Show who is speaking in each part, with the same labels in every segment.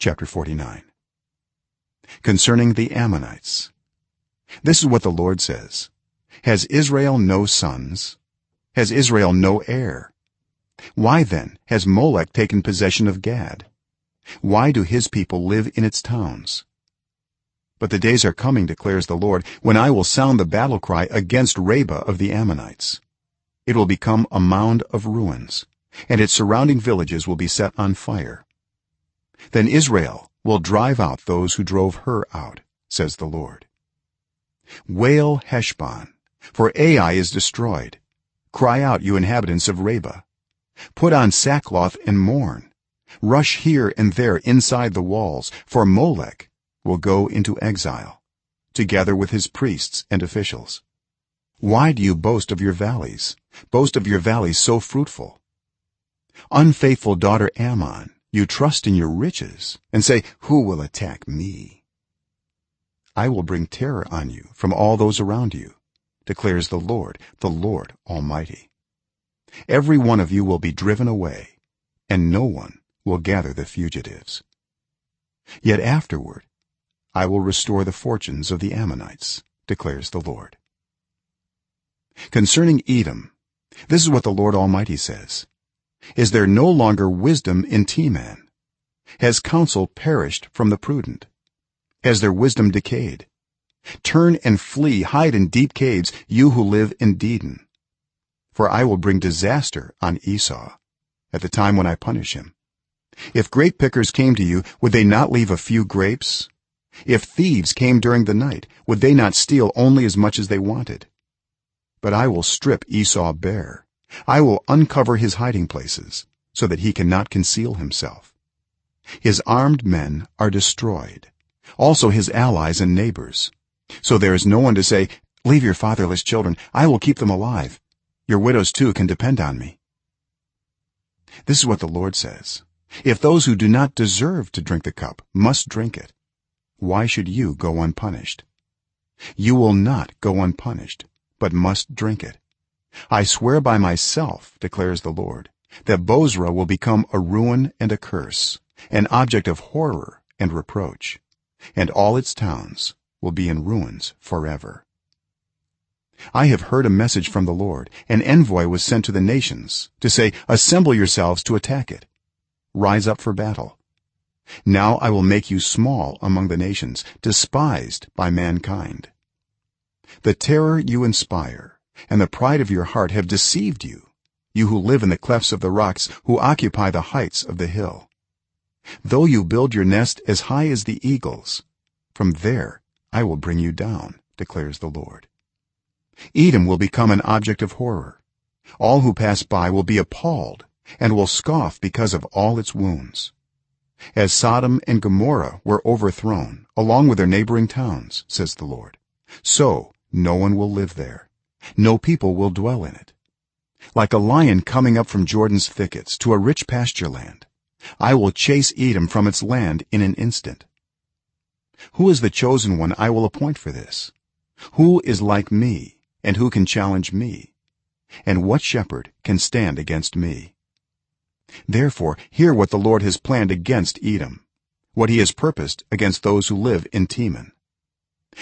Speaker 1: chapter 49 concerning the ammonites. This is what the lord says. Has israel no sons? Has israel no heir? Why then has molech taken possession of gad? Why do his people live in its towns? But the days are coming declares the lord when i will sound the battle cry against rabbah of the ammonites. It will become a mound of ruins and its surrounding villages will be set on fire then israel will drive out those who drove her out says the lord. Wail heshbon for ai is destroyed. Cry out you inhabitants of rabbah. Put on sackcloth and mourn. Rush here and there inside the walls for molech will go into exile together with his priests and officials. Why do you boast of your valleys? Boast of your valleys so fruitful. Unfaithful daughter ammon you trust in your riches and say who will attack me? I will bring terror on you from all those around you declares the lord the lord almighty. Every one of you will be driven away and no one will gather the fugitives. Yet afterward i will restore the fortunes of the ammonites declares the lord. Concerning edom this is what the lord almighty says is there no longer wisdom in teman has counsel perished from the prudent? Has their wisdom decayed? Turn and flee hide in deep caves you who live in dedan. For i will bring disaster on esau at the time when i punish him. If grape pickers came to you would they not leave a few grapes? If thieves came during the night would they not steal only as much as they wanted? But i will strip esau bare i will uncover his hiding places so that he cannot conceal himself. His armed men are destroyed also his allies and neighbors. So there is no one to say leave your fatherless children. I will keep them alive. Your widows too can depend on me. This is what the lord says. If those who do not deserve to drink the cup must drink it why should you go unpunished? You will not go unpunished but must drink it i swear by myself declares the lord that bozrah will become a ruin and a curse an object of horror and reproach and all its towns will be in ruins forever. I have heard a message from the lord. An envoy was sent to the nations to say assemble yourselves to attack it. Rise up for battle. Now i will make you small among the nations despised by mankind. The terror you inspire and the pride of your heart have deceived you you who live in the clefts of the rocks who occupy the heights of the hill. Though you build your nest as high as the eagles from there i will bring you down declares the lord. Edom will become an object of horror. All who pass by will be appalled and will scoff because of all its wounds. As sodom and gomorrah were overthrown along with their neighboring towns says the lord so no one will live there no people will dwell in it. Like a lion coming up from jordan's thickets to a rich pasture land i will chase edom from its land in an instant. Who is the chosen one i will appoint for this? Who is like me and who can challenge me? And what shepherd can stand against me? Therefore hear what the lord has planned against edom what he has purposed against those who live in teman.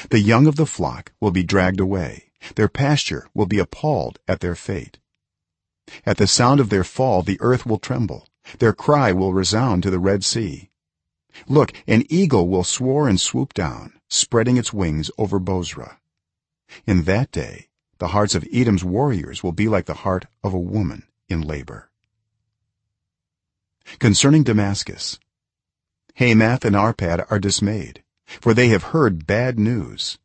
Speaker 1: The young of the flock will be dragged away their pasture will be appalled at their fate. At the sound of their fall the earth will tremble. Their cry will resound to the red sea. Look an eagle will soar and swoop down spreading its wings over bozrah. In that day the hearts of edom's warriors will be like the heart of a woman in labor. Concerning damascus hamath and arpad are dismayed for they have heard bad news.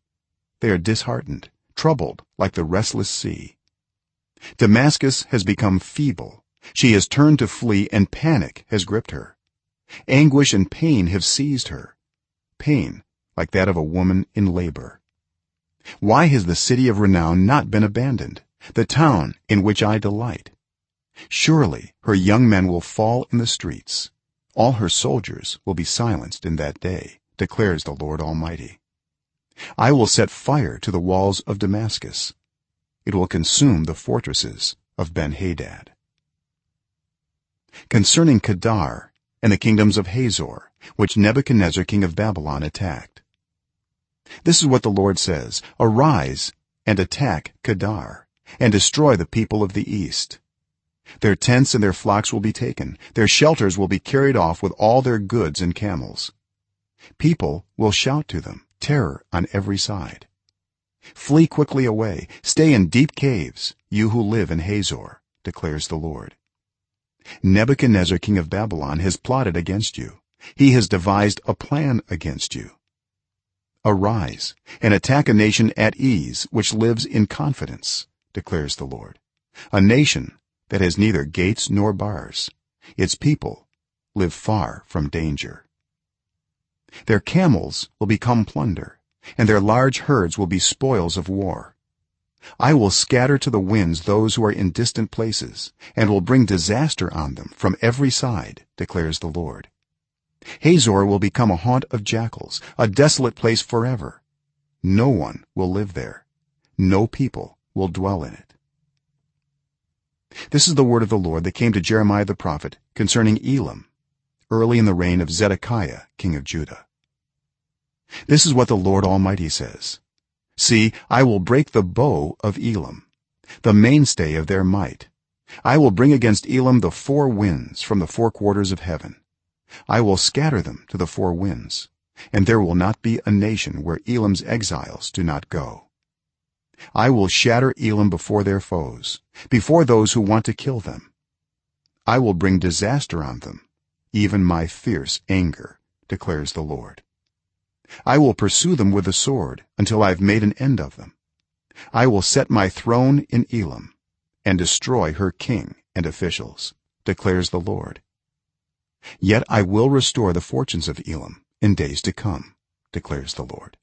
Speaker 1: They are disheartened troubled like the restless sea. Damascus has become feeble. She has turned to flee and panic has gripped her. Anguish and pain have seized her. Pain like that of a woman in labor. Why has the city of renown not been abandoned the town in which i delight? Surely her young men will fall in the streets. All her soldiers will be silenced in that day declares the lord almighty i will set fire to the walls of damascus. It will consume the fortresses of benhadad. Concerning kedar and the kingdoms of hazor which nebuchadnezzar king of babylon attacked. This is what the lord says arise and attack kedar and destroy the people of the east. Their tents and their flocks will be taken. Their shelters will be carried off with all their goods and camels. People will shout to them terror on every side. Flee quickly away. Stay in deep caves you who live in hazor declares the lord. Nebuchadnezzar king of babylon has plotted against you. He has devised a plan against you. Arise and attack a nation at ease which lives in confidence declares the lord. A nation that has neither gates nor bars. Its people live far from danger their camels will become plunder and their large herds will be spoils of war. I will scatter to the winds those who are in distant places and will bring disaster on them from every side declares the lord. Hazor will become a haunt of jackals a desolate place forever. No one will live there. No people will dwell in it. This is the word of the lord that came to jeremiah the prophet concerning elam early in the reign of zedekiah king of judah. This is what the lord almighty says. See i will break the bow of elam the mainstay of their might. I will bring against elam the four winds from the four quarters of heaven. I will scatter them to the four winds and there will not be a nation where elam's exiles do not go. I will shatter elam before their foes before those who want to kill them. I will bring disaster on them even my fierce anger declares the lord. I will pursue them with the sword until i have made an end of them. I will set my throne in elam and destroy her king and officials declares the lord. Yet i will restore the fortunes of elam in days to come declares the lord